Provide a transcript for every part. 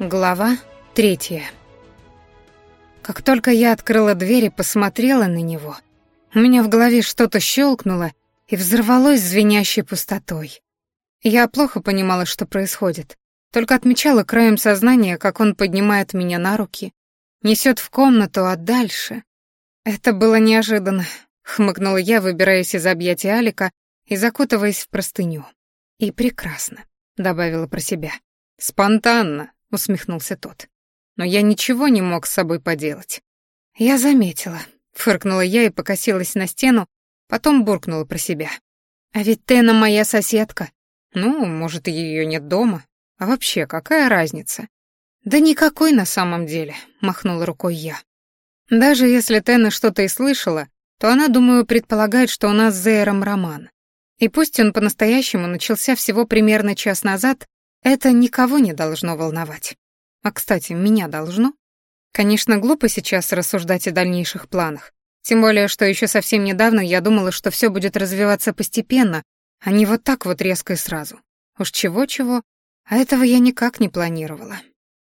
Глава третья. Как только я открыла дверь и посмотрела на него, у меня в голове что-то щелкнуло и взорвалось звенящей пустотой. Я плохо понимала, что происходит, только отмечала краем сознания, как он поднимает меня на руки, несет в комнату, а дальше... Это было неожиданно, хмыкнула я, выбираясь из объятий Алика и закутываясь в простыню. И прекрасно, добавила про себя. Спонтанно, усмехнулся тот. Но я ничего не мог с собой поделать. Я заметила, фыркнула я и покосилась на стену, потом буркнула про себя. А ведь Тена моя соседка. Ну, может, ее нет дома. А вообще, какая разница? Да никакой на самом деле, махнула рукой я. Даже если Тена что-то и слышала, то она, думаю, предполагает, что у нас с Зейром роман. И пусть он по-настоящему начался всего примерно час назад, это никого не должно волновать. А, кстати, меня должно? Конечно, глупо сейчас рассуждать о дальнейших планах. Тем более, что еще совсем недавно я думала, что все будет развиваться постепенно, а не вот так вот резко и сразу. Уж чего-чего, а этого я никак не планировала.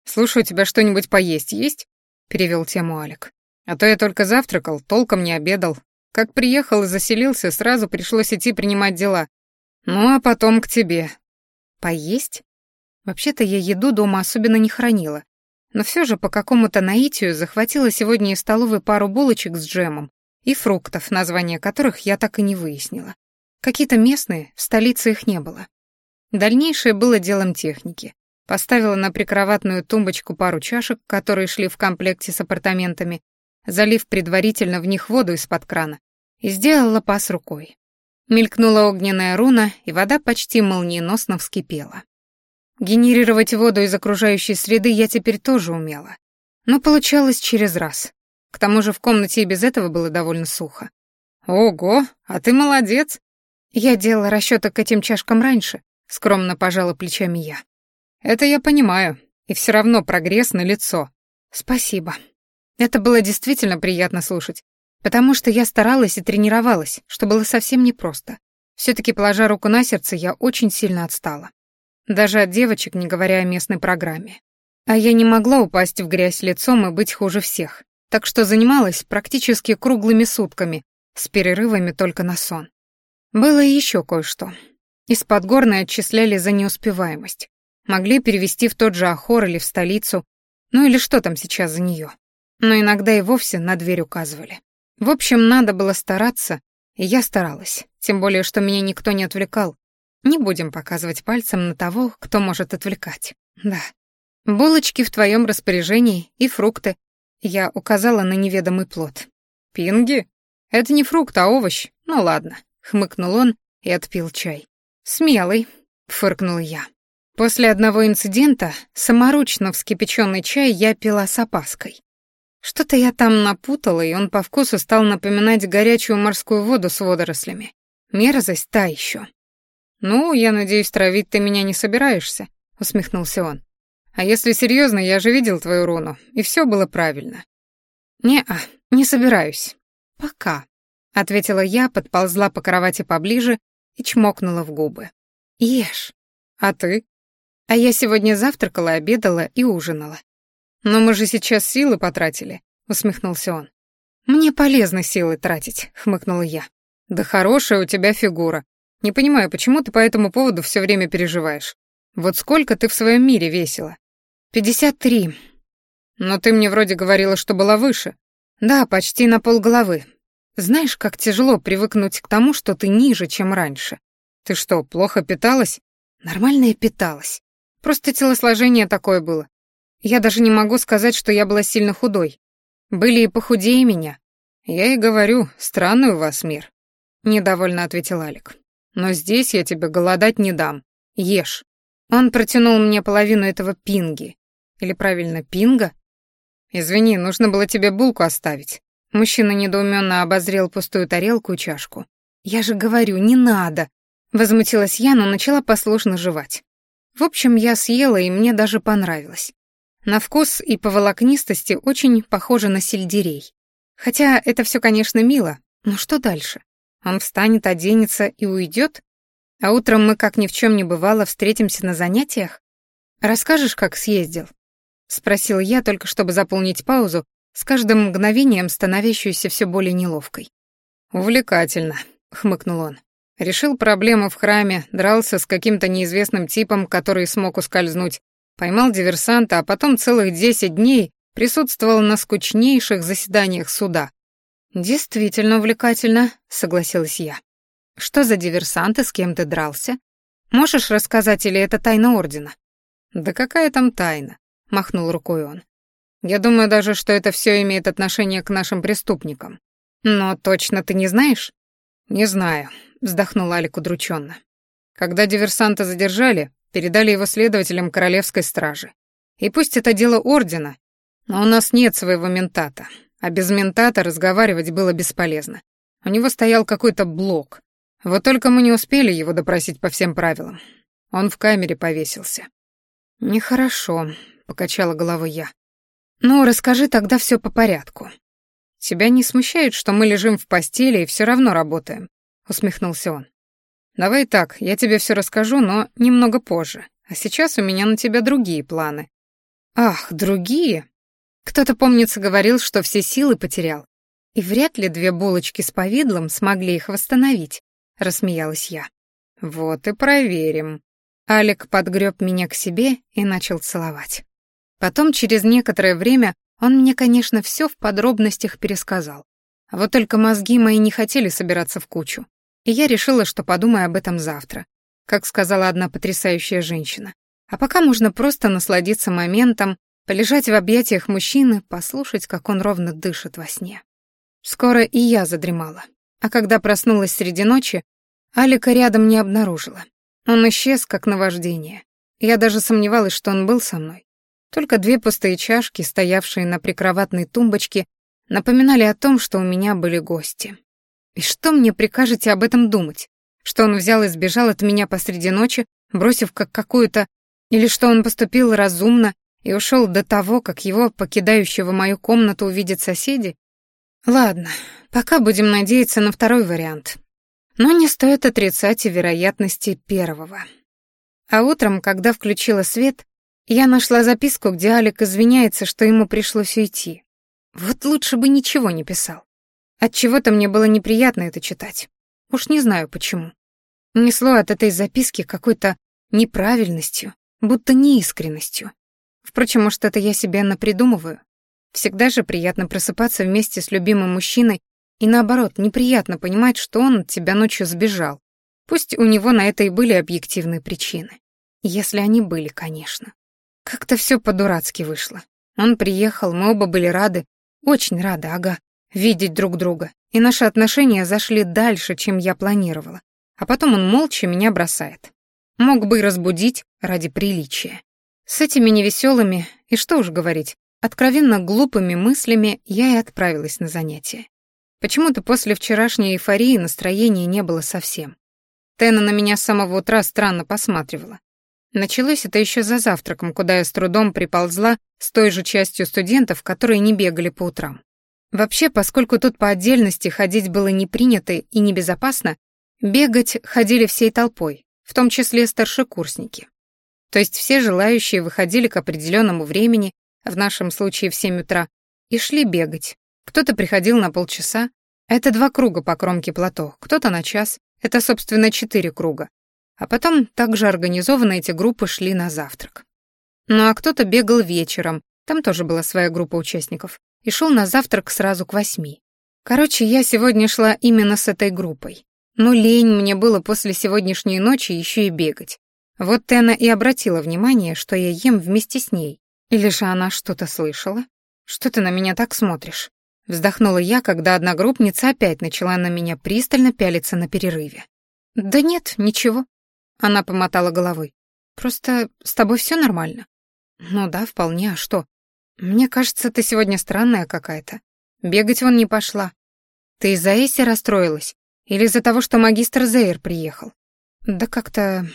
«Слушай, у тебя что-нибудь поесть есть?» — перевел тему Алик. «А то я только завтракал, толком не обедал. Как приехал и заселился, сразу пришлось идти принимать дела. Ну, а потом к тебе». «Поесть?» Вообще-то я еду дома особенно не хранила, но все же по какому-то наитию захватила сегодня из столовой пару булочек с джемом и фруктов, названия которых я так и не выяснила. Какие-то местные, в столице их не было. Дальнейшее было делом техники. Поставила на прикроватную тумбочку пару чашек, которые шли в комплекте с апартаментами, залив предварительно в них воду из-под крана, и сделала пас рукой. Мелькнула огненная руна, и вода почти молниеносно вскипела. Генерировать воду из окружающей среды я теперь тоже умела. Но получалось через раз. К тому же в комнате и без этого было довольно сухо. «Ого, а ты молодец!» Я делала расчёты к этим чашкам раньше, скромно пожала плечами я. «Это я понимаю, и все равно прогресс на лицо. Спасибо. Это было действительно приятно слушать, потому что я старалась и тренировалась, что было совсем непросто. все таки положа руку на сердце, я очень сильно отстала. Даже от девочек, не говоря о местной программе. А я не могла упасть в грязь лицом и быть хуже всех, так что занималась практически круглыми сутками, с перерывами только на сон. Было и еще кое-что. Из-под горной отчисляли за неуспеваемость. Могли перевести в тот же Ахор или в столицу, ну или что там сейчас за нее. Но иногда и вовсе на дверь указывали. В общем, надо было стараться, и я старалась, тем более, что меня никто не отвлекал, не будем показывать пальцем на того, кто может отвлекать. Да. Булочки в твоем распоряжении и фрукты. Я указала на неведомый плод. Пинги? Это не фрукт, а овощ. Ну ладно, хмыкнул он и отпил чай. Смелый, фыркнул я. После одного инцидента саморучно вскипяченный чай я пила с опаской. Что-то я там напутала, и он по вкусу стал напоминать горячую морскую воду с водорослями. Мерзость та еще. «Ну, я надеюсь, травить ты меня не собираешься», — усмехнулся он. «А если серьезно, я же видел твою руну, и все было правильно». «Не-а, не собираюсь. Пока», — ответила я, подползла по кровати поближе и чмокнула в губы. «Ешь. А ты?» «А я сегодня завтракала, обедала и ужинала». «Но мы же сейчас силы потратили», — усмехнулся он. «Мне полезно силы тратить», — хмыкнула я. «Да хорошая у тебя фигура», не понимаю, почему ты по этому поводу все время переживаешь. Вот сколько ты в своем мире весила? Пятьдесят три. Но ты мне вроде говорила, что была выше. Да, почти на полголовы. Знаешь, как тяжело привыкнуть к тому, что ты ниже, чем раньше. Ты что, плохо питалась? Нормально я питалась. Просто телосложение такое было. Я даже не могу сказать, что я была сильно худой. Были и похудее меня. Я и говорю, странный у вас мир. Недовольно ответил Алик. Но здесь я тебе голодать не дам. Ешь. Он протянул мне половину этого пинги. Или правильно, пинга? Извини, нужно было тебе булку оставить. Мужчина недоуменно обозрел пустую тарелку и чашку. Я же говорю, не надо. Возмутилась я, но начала послушно жевать. В общем, я съела, и мне даже понравилось. На вкус и по волокнистости очень похоже на сельдерей. Хотя это все, конечно, мило, но что дальше? Он встанет, оденется и уйдет? А утром мы, как ни в чем не бывало, встретимся на занятиях? Расскажешь, как съездил? спросил я, только чтобы заполнить паузу, с каждым мгновением становящуюся все более неловкой. «Увлекательно», — хмыкнул он. Решил проблему в храме, дрался с каким-то неизвестным типом, который смог ускользнуть, поймал диверсанта, а потом целых десять дней присутствовал на скучнейших заседаниях суда. «Действительно увлекательно», — согласилась я. «Что за диверсант и с кем ты дрался? Можешь рассказать, или это тайна Ордена?» «Да какая там тайна?» — махнул рукой он. «Я думаю даже, что это все имеет отношение к нашим преступникам. Но точно ты не знаешь?» «Не знаю», — вздохнул Алик удрученно. «Когда диверсанта задержали, передали его следователям Королевской стражи. И пусть это дело Ордена, но у нас нет своего ментата, а без ментата разговаривать было бесполезно. У него стоял какой-то блок. Вот только мы не успели его допросить по всем правилам. Он в камере повесился. «Нехорошо», — покачала головой я. «Ну, расскажи тогда все по порядку». «Тебя не смущает, что мы лежим в постели и все равно работаем?» — усмехнулся он. «Давай так, я тебе все расскажу, но немного позже. А сейчас у меня на тебя другие планы». «Ах, другие?» Кто-то, помнится, говорил, что все силы потерял. И вряд ли две булочки с повидлом смогли их восстановить, рассмеялась я. Вот и проверим. Алик подгреб меня к себе и начал целовать. Потом, через некоторое время, он мне, конечно, все в подробностях пересказал. Вот только мозги мои не хотели собираться в кучу. И я решила, что подумаю об этом завтра, как сказала одна потрясающая женщина. А пока можно просто насладиться моментом, полежать в объятиях мужчины, послушать, как он ровно дышит во сне. Скоро и я задремала. А когда проснулась среди ночи, Алика рядом не обнаружила. Он исчез, как наваждение. Я даже сомневалась, что он был со мной. Только две пустые чашки, стоявшие на прикроватной тумбочке, напоминали о том, что у меня были гости. И что мне прикажете об этом думать? Что он взял и сбежал от меня посреди ночи, бросив как какую-то... Или что он поступил разумно и ушел до того, как его, покидающего мою комнату, увидят соседи? Ладно, пока будем надеяться на второй вариант. Но не стоит отрицать и вероятности первого. А утром, когда включила свет, я нашла записку, где Алик извиняется, что ему пришлось уйти. Вот лучше бы ничего не писал. От чего то мне было неприятно это читать. Уж не знаю почему. Несло от этой записки какой-то неправильностью, будто неискренностью. Впрочем, может, это я себе напридумываю. Всегда же приятно просыпаться вместе с любимым мужчиной, и наоборот, неприятно понимать, что он от тебя ночью сбежал. Пусть у него на это и были объективные причины. Если они были, конечно. Как-то все по-дурацки вышло. Он приехал, мы оба были рады, очень рады, ага, видеть друг друга. И наши отношения зашли дальше, чем я планировала. А потом он молча меня бросает. Мог бы и разбудить ради приличия. С этими невеселыми, и что уж говорить, откровенно глупыми мыслями я и отправилась на занятия. Почему-то после вчерашней эйфории настроения не было совсем. Тена на меня с самого утра странно посматривала. Началось это еще за завтраком, куда я с трудом приползла с той же частью студентов, которые не бегали по утрам. Вообще, поскольку тут по отдельности ходить было не принято и небезопасно, бегать ходили всей толпой, в том числе старшекурсники. То есть все желающие выходили к определенному времени, в нашем случае в 7 утра, и шли бегать. Кто-то приходил на полчаса, это два круга по кромке плато, кто-то на час, это, собственно, четыре круга. А потом также организованно эти группы шли на завтрак. Ну а кто-то бегал вечером, там тоже была своя группа участников, и шел на завтрак сразу к восьми. Короче, я сегодня шла именно с этой группой. Но лень мне было после сегодняшней ночи еще и бегать. Вот Тена и обратила внимание, что я ем вместе с ней. Или же она что-то слышала? Что ты на меня так смотришь? Вздохнула я, когда одногруппница опять начала на меня пристально пялиться на перерыве. «Да нет, ничего». Она помотала головой. «Просто с тобой все нормально?» «Ну да, вполне, а что? Мне кажется, ты сегодня странная какая-то. Бегать вон не пошла. Ты из-за Эсси расстроилась? Или из-за того, что магистр Зейр приехал?» «Да как-то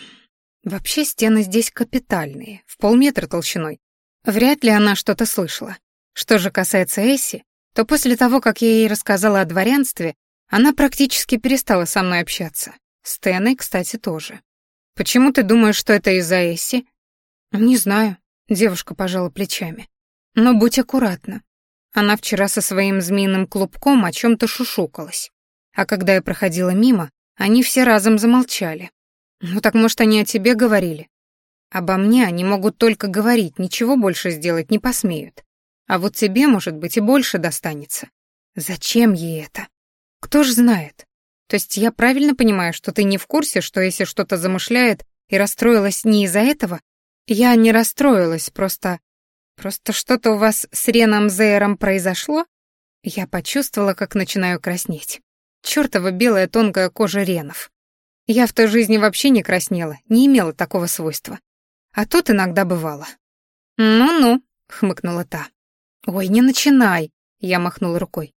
Вообще стены здесь капитальные, в полметра толщиной. Вряд ли она что-то слышала. Что же касается Эсси, то после того, как я ей рассказала о дворянстве, она практически перестала со мной общаться. С Теной, кстати, тоже. Почему ты думаешь, что это из-за Эсси? Не знаю. Девушка пожала плечами. Но будь аккуратна. Она вчера со своим змеиным клубком о чем то шушукалась. А когда я проходила мимо, они все разом замолчали. Ну так может, они о тебе говорили? Обо мне они могут только говорить, ничего больше сделать не посмеют. А вот тебе, может быть, и больше достанется. Зачем ей это? Кто ж знает? То есть я правильно понимаю, что ты не в курсе, что если что-то замышляет и расстроилась не из-за этого? Я не расстроилась, просто... Просто что-то у вас с Реном Зейером произошло? Я почувствовала, как начинаю краснеть. Чёртова белая тонкая кожа Ренов. Я в той жизни вообще не краснела, не имела такого свойства. А тут иногда бывало. «Ну-ну», — хмыкнула та. «Ой, не начинай», — я махнула рукой.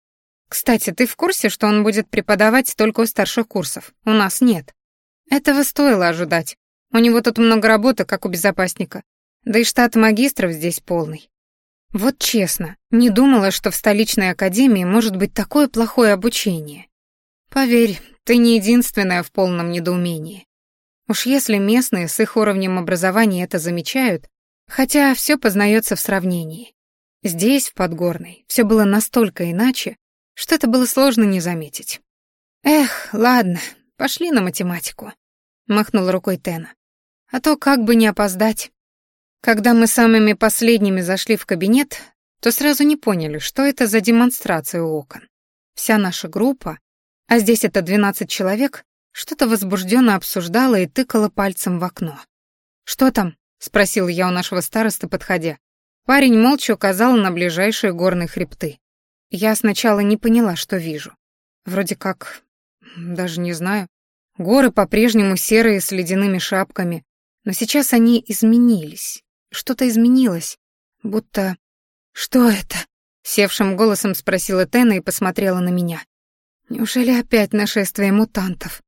«Кстати, ты в курсе, что он будет преподавать только у старших курсов? У нас нет». Этого стоило ожидать. У него тут много работы, как у безопасника. Да и штат магистров здесь полный. Вот честно, не думала, что в столичной академии может быть такое плохое обучение. Поверь, ты не единственная в полном недоумении. Уж если местные с их уровнем образования это замечают, хотя все познается в сравнении. Здесь, в Подгорной, все было настолько иначе, что это было сложно не заметить. «Эх, ладно, пошли на математику», — махнул рукой Тена. «А то как бы не опоздать». Когда мы самыми последними зашли в кабинет, то сразу не поняли, что это за демонстрация у окон. Вся наша группа, а здесь это 12 человек, что-то возбужденно обсуждала и тыкала пальцем в окно. «Что там?» — спросил я у нашего старосты, подходя. Парень молча указал на ближайшие горные хребты. Я сначала не поняла, что вижу. Вроде как... даже не знаю. Горы по-прежнему серые с ледяными шапками, но сейчас они изменились. Что-то изменилось, будто... «Что это?» — севшим голосом спросила Тена и посмотрела на меня. Неужели опять нашествие мутантов?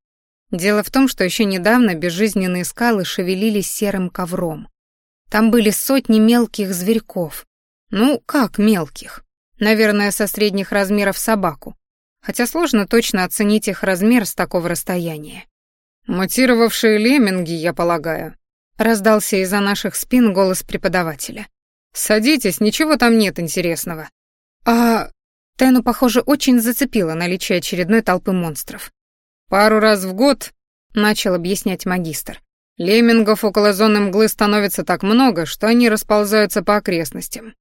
Дело в том, что еще недавно безжизненные скалы шевелились серым ковром. Там были сотни мелких зверьков. Ну, как мелких? Наверное, со средних размеров собаку. Хотя сложно точно оценить их размер с такого расстояния. «Мутировавшие лемминги, я полагаю», — раздался из-за наших спин голос преподавателя. «Садитесь, ничего там нет интересного». «А Тену, похоже, очень зацепило наличие очередной толпы монстров. «Пару раз в год», — начал объяснять магистр, «леммингов около зоны мглы становится так много, что они расползаются по окрестностям.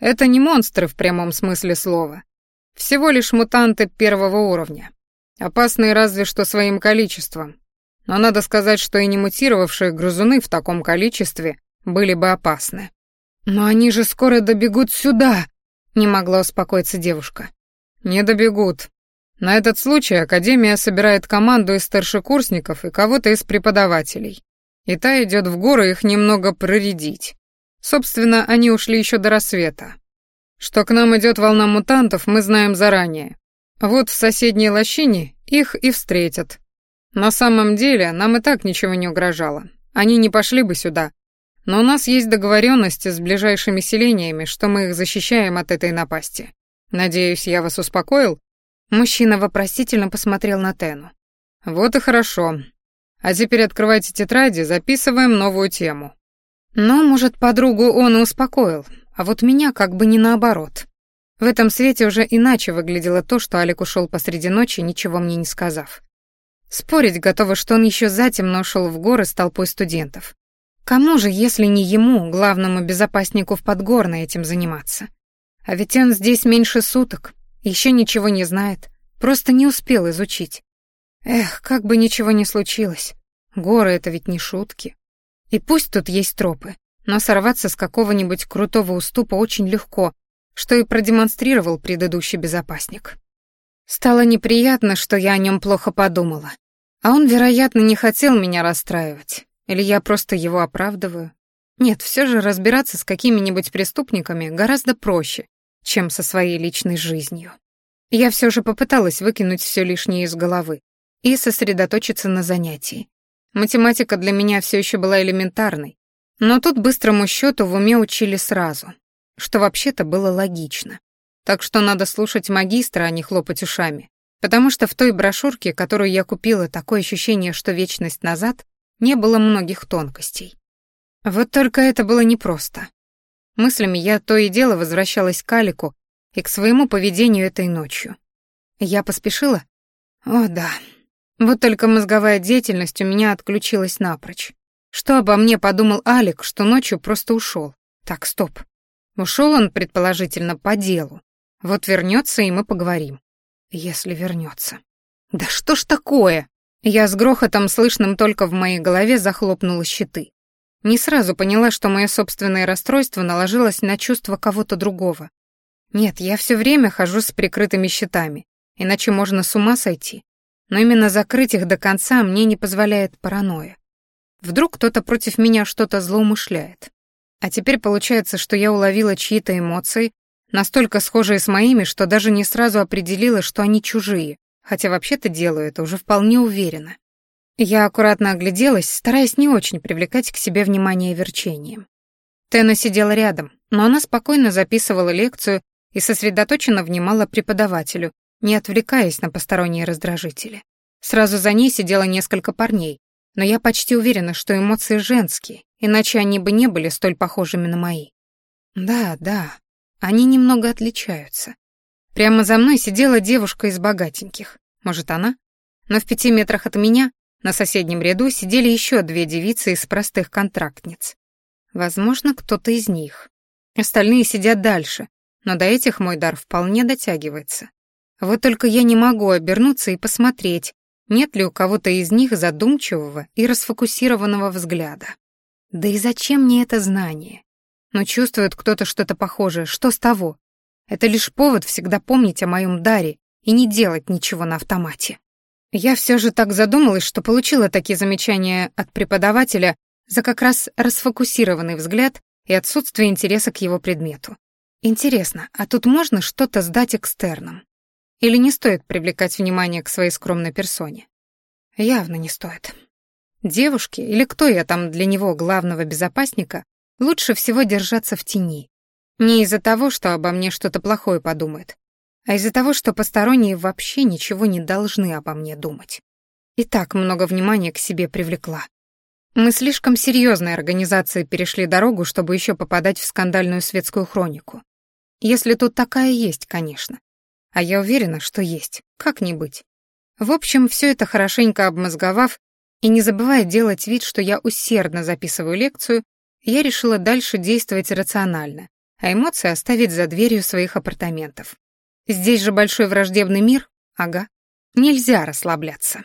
Это не монстры в прямом смысле слова. Всего лишь мутанты первого уровня. Опасные разве что своим количеством. Но надо сказать, что и не мутировавшие грызуны в таком количестве были бы опасны. «Но они же скоро добегут сюда!» Не могла успокоиться девушка. «Не добегут. На этот случай Академия собирает команду из старшекурсников и кого-то из преподавателей. И та идет в горы их немного проредить. Собственно, они ушли еще до рассвета. Что к нам идет волна мутантов, мы знаем заранее. Вот в соседней лощине их и встретят. На самом деле, нам и так ничего не угрожало. Они не пошли бы сюда, но у нас есть договоренности с ближайшими селениями, что мы их защищаем от этой напасти. Надеюсь, я вас успокоил?» Мужчина вопросительно посмотрел на Тену. «Вот и хорошо. А теперь открывайте тетради, записываем новую тему». Но, может, подругу он и успокоил, а вот меня как бы не наоборот. В этом свете уже иначе выглядело то, что Алик ушел посреди ночи, ничего мне не сказав. Спорить готова, что он еще затемно ушел в горы с толпой студентов. Кому же, если не ему, главному безопаснику в Подгорной, этим заниматься? А ведь он здесь меньше суток, еще ничего не знает, просто не успел изучить. Эх, как бы ничего не случилось. Горы — это ведь не шутки. И пусть тут есть тропы, но сорваться с какого-нибудь крутого уступа очень легко, что и продемонстрировал предыдущий безопасник. Стало неприятно, что я о нем плохо подумала. А он, вероятно, не хотел меня расстраивать. Или я просто его оправдываю? Нет, все же разбираться с какими-нибудь преступниками гораздо проще, чем со своей личной жизнью. Я все же попыталась выкинуть все лишнее из головы и сосредоточиться на занятии. Математика для меня все еще была элементарной, но тут быстрому счету в уме учили сразу, что вообще-то было логично. Так что надо слушать магистра, а не хлопать ушами, потому что в той брошюрке, которую я купила, такое ощущение, что вечность назад, не было многих тонкостей. Вот только это было непросто. Мыслями я то и дело возвращалась к Алику и к своему поведению этой ночью. Я поспешила? О, да. Вот только мозговая деятельность у меня отключилась напрочь. Что обо мне подумал Алик, что ночью просто ушел? Так, стоп. Ушел он, предположительно, по делу. Вот вернется, и мы поговорим. Если вернется. Да что ж такое? Я с грохотом, слышным только в моей голове, захлопнула щиты. Не сразу поняла, что мое собственное расстройство наложилось на чувство кого-то другого. Нет, я все время хожу с прикрытыми щитами, иначе можно с ума сойти. Но именно закрыть их до конца мне не позволяет паранойя. Вдруг кто-то против меня что-то злоумышляет. А теперь получается, что я уловила чьи-то эмоции, настолько схожие с моими, что даже не сразу определила, что они чужие, хотя вообще-то делаю это уже вполне уверенно. Я аккуратно огляделась, стараясь не очень привлекать к себе внимание верчением. Тена сидела рядом, но она спокойно записывала лекцию и сосредоточенно внимала преподавателю, не отвлекаясь на посторонние раздражители. Сразу за ней сидело несколько парней, но я почти уверена, что эмоции женские, иначе они бы не были столь похожими на мои. Да, да, они немного отличаются. Прямо за мной сидела девушка из богатеньких. Может, она? Но в пяти метрах от меня, на соседнем ряду, сидели еще две девицы из простых контрактниц. Возможно, кто-то из них. Остальные сидят дальше, но до этих мой дар вполне дотягивается. Вот только я не могу обернуться и посмотреть, нет ли у кого-то из них задумчивого и расфокусированного взгляда. Да и зачем мне это знание? Но чувствует кто-то что-то похожее, что с того? Это лишь повод всегда помнить о моем даре и не делать ничего на автомате. Я все же так задумалась, что получила такие замечания от преподавателя за как раз расфокусированный взгляд и отсутствие интереса к его предмету. Интересно, а тут можно что-то сдать экстерном? Или не стоит привлекать внимание к своей скромной персоне? Явно не стоит. Девушке, или кто я там для него, главного безопасника, лучше всего держаться в тени. Не из-за того, что обо мне что-то плохое подумают, а из-за того, что посторонние вообще ничего не должны обо мне думать. И так много внимания к себе привлекла. Мы слишком серьезной организацией перешли дорогу, чтобы еще попадать в скандальную светскую хронику. Если тут такая есть, конечно. А я уверена, что есть. Как не быть? В общем, все это хорошенько обмозговав и не забывая делать вид, что я усердно записываю лекцию, я решила дальше действовать рационально, а эмоции оставить за дверью своих апартаментов. Здесь же большой враждебный мир, ага. Нельзя расслабляться.